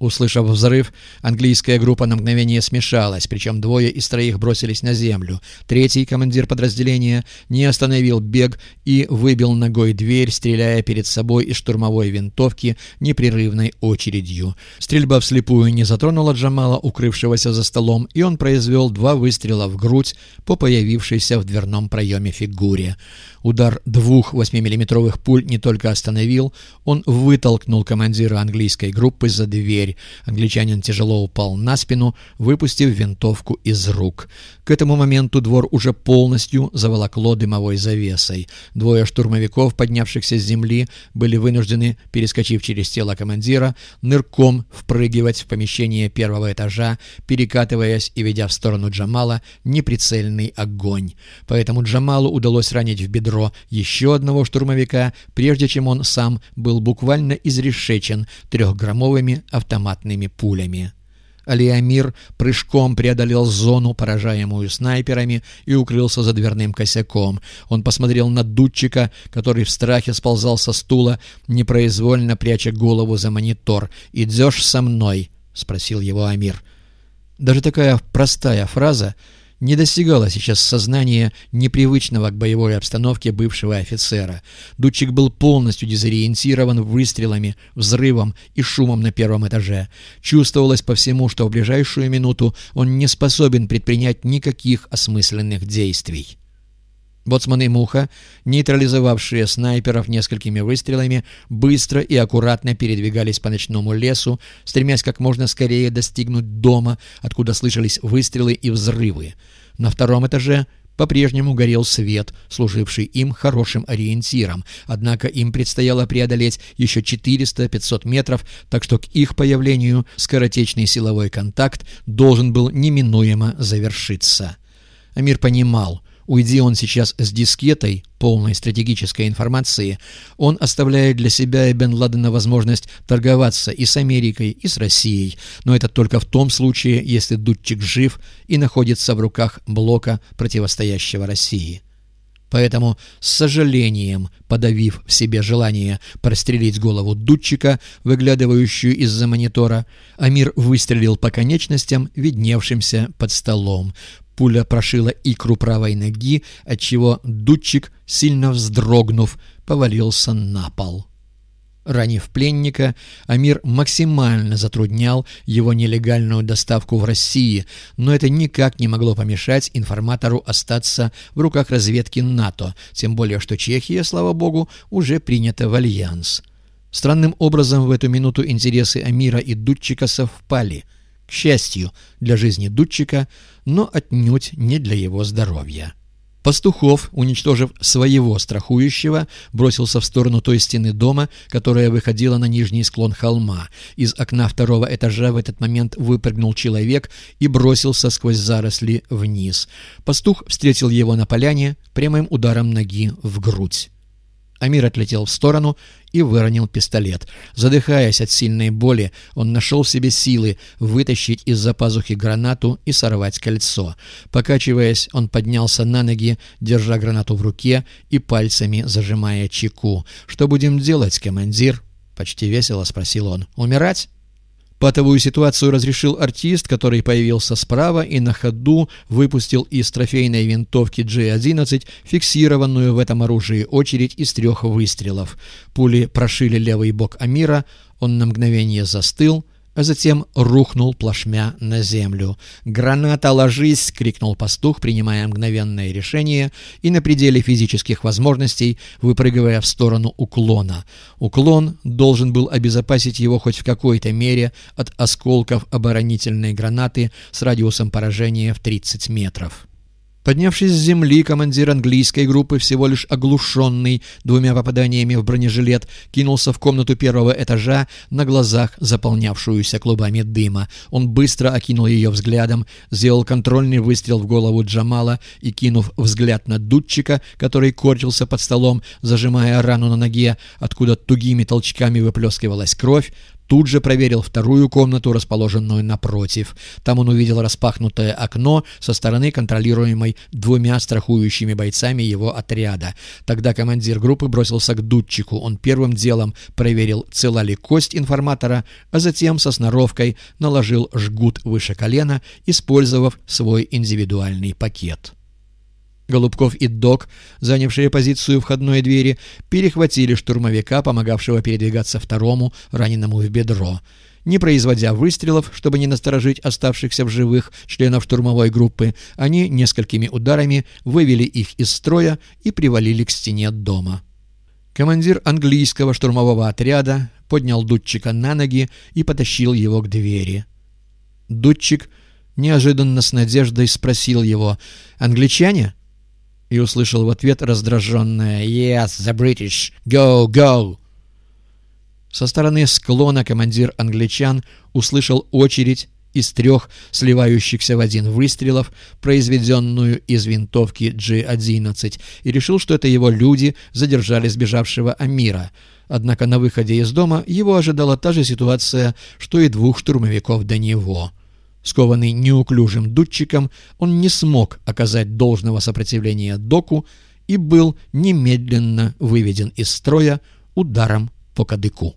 Услышав взрыв, английская группа на мгновение смешалась, причем двое из троих бросились на землю. Третий, командир подразделения, не остановил бег и выбил ногой дверь, стреляя перед собой из штурмовой винтовки непрерывной очередью. Стрельба вслепую не затронула Джамала, укрывшегося за столом, и он произвел два выстрела в грудь по появившейся в дверном проеме фигуре. Удар двух 8-миллиметровых пуль не только остановил, он вытолкнул командира английской группы за дверь. Англичанин тяжело упал на спину, выпустив винтовку из рук. К этому моменту двор уже полностью заволокло дымовой завесой. Двое штурмовиков, поднявшихся с земли, были вынуждены, перескочив через тело командира, нырком впрыгивать в помещение первого этажа, перекатываясь и ведя в сторону Джамала неприцельный огонь. Поэтому Джамалу удалось ранить в бедро еще одного штурмовика, прежде чем он сам был буквально изрешечен трехграммовыми автоматными пулями. Алиамир прыжком преодолел зону, поражаемую снайперами, и укрылся за дверным косяком. Он посмотрел на дудчика, который в страхе сползал со стула, непроизвольно пряча голову за монитор. «Идешь со мной?» — спросил его Амир. Даже такая простая фраза — не достигало сейчас сознания непривычного к боевой обстановке бывшего офицера. Дудчик был полностью дезориентирован выстрелами, взрывом и шумом на первом этаже. Чувствовалось по всему, что в ближайшую минуту он не способен предпринять никаких осмысленных действий. Боцман и Муха, нейтрализовавшие снайперов несколькими выстрелами, быстро и аккуратно передвигались по ночному лесу, стремясь как можно скорее достигнуть дома, откуда слышались выстрелы и взрывы. На втором этаже по-прежнему горел свет, служивший им хорошим ориентиром, однако им предстояло преодолеть еще 400-500 метров, так что к их появлению скоротечный силовой контакт должен был неминуемо завершиться. Амир понимал, Уйди он сейчас с дискетой, полной стратегической информации, он оставляет для себя и Бен Ладена возможность торговаться и с Америкой, и с Россией. Но это только в том случае, если Дудчик жив и находится в руках блока, противостоящего России. Поэтому, с сожалением, подавив в себе желание прострелить голову Дудчика, выглядывающую из-за монитора, Амир выстрелил по конечностям, видневшимся под столом. Пуля прошила икру правой ноги, отчего дудчик, сильно вздрогнув, повалился на пол. Ранив пленника, Амир максимально затруднял его нелегальную доставку в России, но это никак не могло помешать информатору остаться в руках разведки НАТО, тем более что Чехия, слава богу, уже принята в альянс. Странным образом в эту минуту интересы Амира и Дудчика совпали – счастью для жизни Дудчика, но отнюдь не для его здоровья. Пастухов, уничтожив своего страхующего, бросился в сторону той стены дома, которая выходила на нижний склон холма. Из окна второго этажа в этот момент выпрыгнул человек и бросился сквозь заросли вниз. Пастух встретил его на поляне прямым ударом ноги в грудь. Амир отлетел в сторону и выронил пистолет. Задыхаясь от сильной боли, он нашел в себе силы вытащить из-за пазухи гранату и сорвать кольцо. Покачиваясь, он поднялся на ноги, держа гранату в руке и пальцами зажимая чеку. «Что будем делать, командир?» — почти весело спросил он. «Умирать?» Патовую ситуацию разрешил артист, который появился справа и на ходу выпустил из трофейной винтовки G11 фиксированную в этом оружии очередь из трех выстрелов. Пули прошили левый бок Амира, он на мгновение застыл, а затем рухнул плашмя на землю. «Граната, ложись!» — крикнул пастух, принимая мгновенное решение и на пределе физических возможностей выпрыгивая в сторону уклона. Уклон должен был обезопасить его хоть в какой-то мере от осколков оборонительной гранаты с радиусом поражения в 30 метров. Поднявшись с земли, командир английской группы, всего лишь оглушенный двумя попаданиями в бронежилет, кинулся в комнату первого этажа, на глазах заполнявшуюся клубами дыма. Он быстро окинул ее взглядом, сделал контрольный выстрел в голову Джамала и, кинув взгляд на дудчика, который корчился под столом, зажимая рану на ноге, откуда тугими толчками выплескивалась кровь, Тут же проверил вторую комнату, расположенную напротив. Там он увидел распахнутое окно со стороны, контролируемой двумя страхующими бойцами его отряда. Тогда командир группы бросился к дудчику. Он первым делом проверил, цела ли кость информатора, а затем со сноровкой наложил жгут выше колена, использовав свой индивидуальный пакет. Голубков и Док, занявшие позицию входной двери, перехватили штурмовика, помогавшего передвигаться второму, раненому в бедро. Не производя выстрелов, чтобы не насторожить оставшихся в живых членов штурмовой группы, они несколькими ударами вывели их из строя и привалили к стене дома. Командир английского штурмового отряда поднял Дудчика на ноги и потащил его к двери. Дудчик неожиданно с надеждой спросил его «Англичане?» И услышал в ответ раздраженное «Yes, the British! Go, go!». Со стороны склона командир англичан услышал очередь из трех сливающихся в один выстрелов, произведенную из винтовки G-11, и решил, что это его люди задержали сбежавшего Амира. Однако на выходе из дома его ожидала та же ситуация, что и двух штурмовиков до него – Скованный неуклюжим дудчиком, он не смог оказать должного сопротивления доку и был немедленно выведен из строя ударом по кадыку.